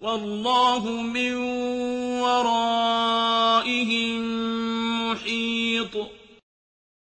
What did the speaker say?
وَاللَّهُ مِن وَرَائِهِم مُّحِيطٌ.